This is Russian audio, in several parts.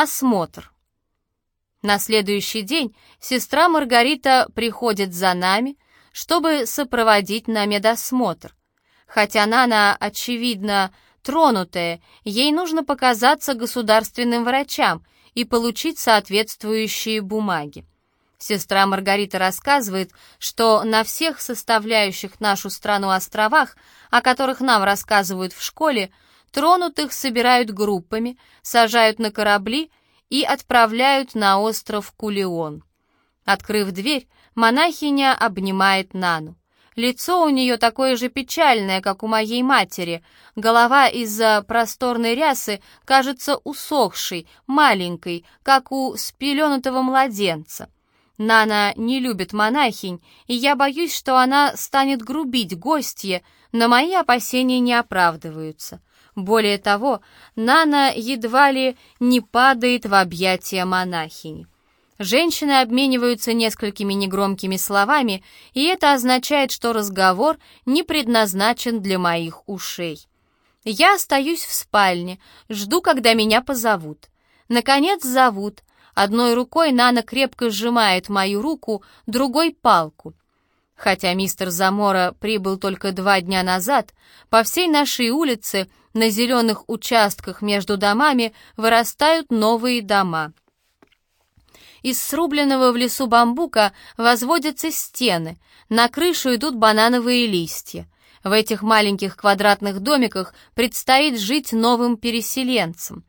Осмотр. На следующий день сестра Маргарита приходит за нами, чтобы сопроводить на медосмотр. Хотя Нана, очевидно, тронутая, ей нужно показаться государственным врачам и получить соответствующие бумаги. Сестра Маргарита рассказывает, что на всех составляющих нашу страну островах, о которых нам рассказывают в школе, тронутых собирают группами, сажают на корабли и отправляют на остров Кулион. Открыв дверь, монахиня обнимает Нану. Лицо у нее такое же печальное, как у моей матери. Голова из-за просторной рясы кажется усохшей, маленькой, как у спеленутого младенца. Нана не любит монахинь, и я боюсь, что она станет грубить гостье, но мои опасения не оправдываются. Более того, Нана едва ли не падает в объятия монахини. Женщины обмениваются несколькими негромкими словами, и это означает, что разговор не предназначен для моих ушей. Я остаюсь в спальне, жду, когда меня позовут. Наконец зовут. Одной рукой Нана крепко сжимает мою руку, другой — палку. Хотя мистер Замора прибыл только два дня назад, по всей нашей улице на зеленых участках между домами вырастают новые дома. Из срубленного в лесу бамбука возводятся стены, на крышу идут банановые листья. В этих маленьких квадратных домиках предстоит жить новым переселенцам.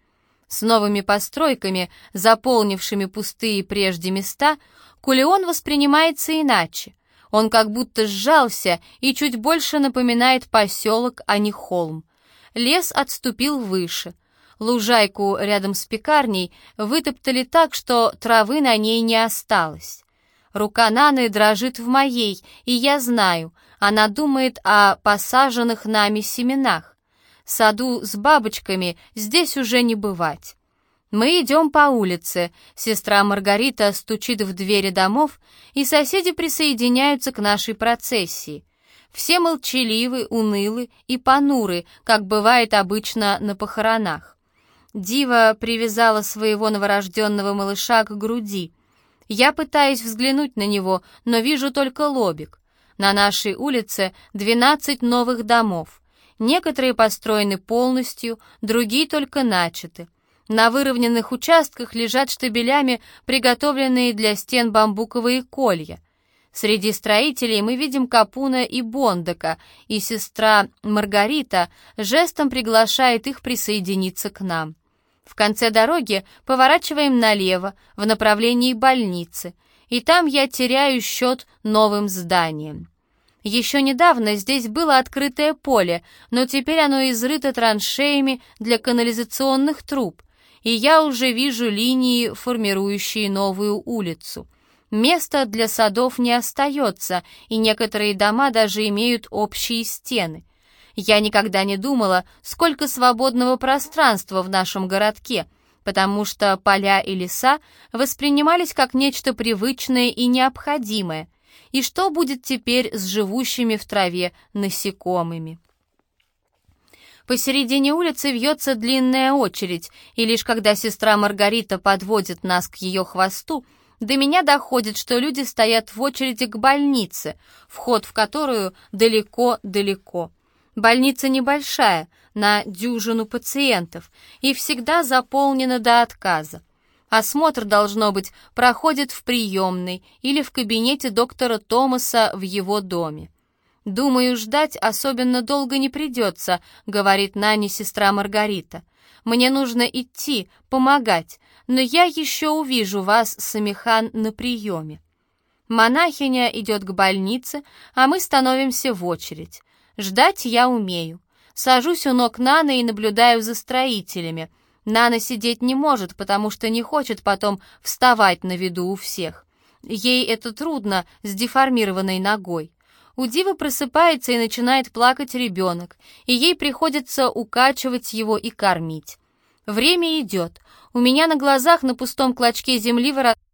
С новыми постройками, заполнившими пустые прежде места, Кулион воспринимается иначе. Он как будто сжался и чуть больше напоминает поселок, а не холм. Лес отступил выше. Лужайку рядом с пекарней вытоптали так, что травы на ней не осталось. Рука Наны дрожит в моей, и я знаю, она думает о посаженных нами семенах. Саду с бабочками здесь уже не бывать. Мы идем по улице, сестра Маргарита стучит в двери домов, и соседи присоединяются к нашей процессии. Все молчаливы, унылы и понуры, как бывает обычно на похоронах. Дива привязала своего новорожденного малыша к груди. Я пытаюсь взглянуть на него, но вижу только лобик. На нашей улице 12 новых домов. Некоторые построены полностью, другие только начаты. На выровненных участках лежат штабелями приготовленные для стен бамбуковые колья. Среди строителей мы видим Капуна и Бондака, и сестра Маргарита жестом приглашает их присоединиться к нам. В конце дороги поворачиваем налево, в направлении больницы, и там я теряю счет новым зданиям. Еще недавно здесь было открытое поле, но теперь оно изрыто траншеями для канализационных труб, и я уже вижу линии, формирующие новую улицу. Места для садов не остается, и некоторые дома даже имеют общие стены. Я никогда не думала, сколько свободного пространства в нашем городке, потому что поля и леса воспринимались как нечто привычное и необходимое — и что будет теперь с живущими в траве насекомыми? Посередине улицы вьется длинная очередь, и лишь когда сестра Маргарита подводит нас к ее хвосту, до меня доходит, что люди стоят в очереди к больнице, вход в которую далеко-далеко. Больница небольшая, на дюжину пациентов, и всегда заполнена до отказа. Осмотр, должно быть, проходит в приемной или в кабинете доктора Томаса в его доме. «Думаю, ждать особенно долго не придется», — говорит Нане сестра Маргарита. «Мне нужно идти, помогать, но я еще увижу вас, Самихан, на приеме». Монахиня идет к больнице, а мы становимся в очередь. Ждать я умею. Сажусь у ног Наны и наблюдаю за строителями — Нана сидеть не может, потому что не хочет потом вставать на виду у всех. Ей это трудно с деформированной ногой. У Дивы просыпается и начинает плакать ребенок, и ей приходится укачивать его и кормить. Время идет. У меня на глазах на пустом клочке земли вырастает